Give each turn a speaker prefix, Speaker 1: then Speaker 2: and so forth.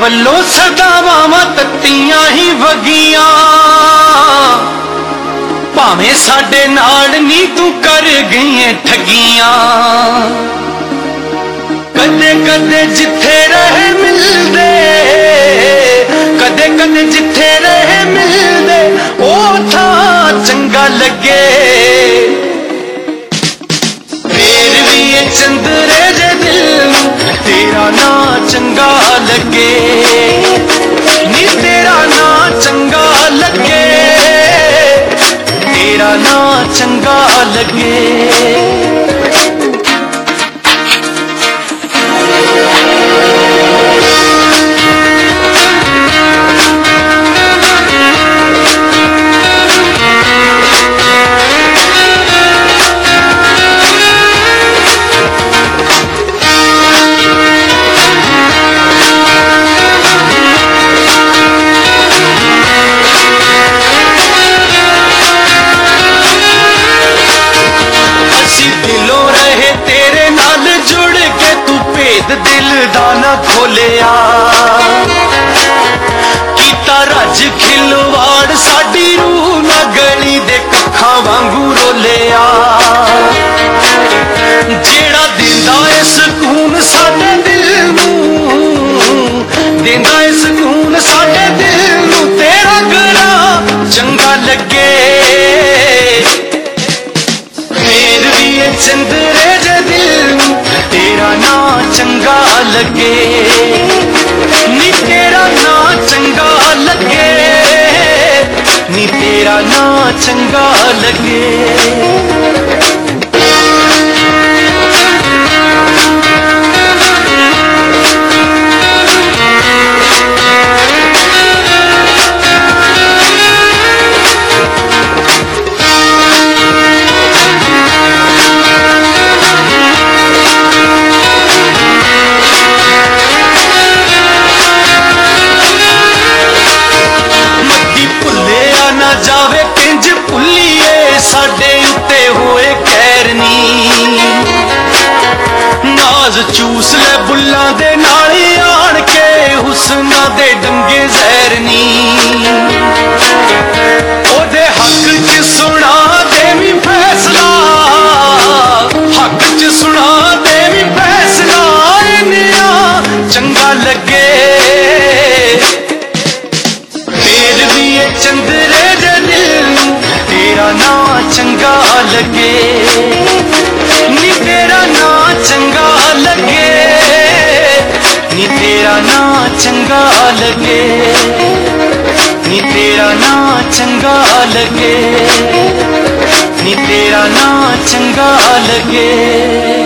Speaker 1: ਵੱਲੋਂ ਸਦਾਵਾਂ ਤੱਤੀਆਂ ਹੀ ਵਗੀਆਂ। ਭਾਵੇਂ ਸਾਡੇ ਨਾਲ ਨੀ ਤੂੰ ਕਰ ਗਈਆਂ ਠੱਗੀਆਂ। ਕਦੇ ਕਦੇ ਜਿੱਥੇ ਰਹੇ ਮਿਲਦੇ, ਕਦੇ ਕਦੇ ਜਿੱਥੇ ਰਹੇ ਮਿਲਦੇ, ਉਹ ਥਾਂ ਚੰਗਾ ਲੱਗੇ। ਲੱਗੇ। ਨੀ ਤੇਰਾ ਨਾਂ ਚੰਗਾ ਲੱਗੇ। ਤੇਰਾ ਨਾਂ ਚੰਗਾ ਲੱਗੇ। ਤੂੰ ਦਿਲ ਦਾ ਨਾ ਖੋਲਿਆ। ਕੀਤਾ ਰੱਜ ਖਿਲਵਾੜ, ਸਾਡੀ ਰੂਹ ਨਾ ਗਲੀ ਦੇ ਕੱਖਾਂ ਵਾਂਗੂ ਰੋਲਿਆ। ਜਿਹੜਾ ਦਿੰਦਾ ਏ ਸਕੂਨ ਸਾਡੇ ਦਿਲ ਨੂੰ, ਦਿੰਦਾ ਏ ਸਕੂਨ ਸਾਡੇ ਦਿਲ ਨੂੰ, ਤੇਰਾ ਗਲਾ ਚੰਗਾ ਲੱਗੇ। ਫੇਰ ਵੀ ਇਹ ਚੰਦਰੇ ਜੇ ਦਿਲ ਨਾਂ ਚੰਗਾ ਲੱਗੇ। ਨੀ ਤੇਰਾ ਨਾ ਚੰਗਾ ਲੱਗੇ। ਨੀ ਤੇਰਾ ਨਾ ਚੰਗਾ ਲੱਗੇ। ਨਾ ਜਾਵੇ ਕਿੰਜ ਭੁੱਲੀਏ, ਸਾਡੇ ਉੱਤੇ ਹੋਏ ਕਹਿਰਨੀ ਨਾਜ਼ ਚੂਸ ਲੈ ਬੁੱਲਾਂ ਦੇ ਨਾਲ ਆਣ ਕੇ, ਹੁਸਨਾ ਦੇ ਡੰਗੇ ਜ਼ਹਿਰਨੀ ਉਹਦੇ ਹੱਕ 'ਚ ਸੁਣਾ ਦੇਵੀਂ ਫੈਸਲਾ, ਹੱਕ 'ਚ ਸੁਣਾ ਦੇਵੀਂ ਫੈਸਲਾ ਇੰਨੀਆਂ ਚੰਗਾ ਲੱਗੇ। ਚੰਗਾ ਲੱਗੇ ਨੀ ਤੇਰਾ ਨਾਂ ਚੰਗਾ ਲੱਗੇ ਨੀ ਤੇਰਾ ਨਾਂ ਚੰਗਾ ਲੱਗੇ ਨੀ ਤੇਰਾ ਨਾਂ ਚੰਗਾ ਲੱਗੇ ਨੀ ਤੇਰਾ ਨਾਂ ਚੰਗਾ ਲੱਗੇ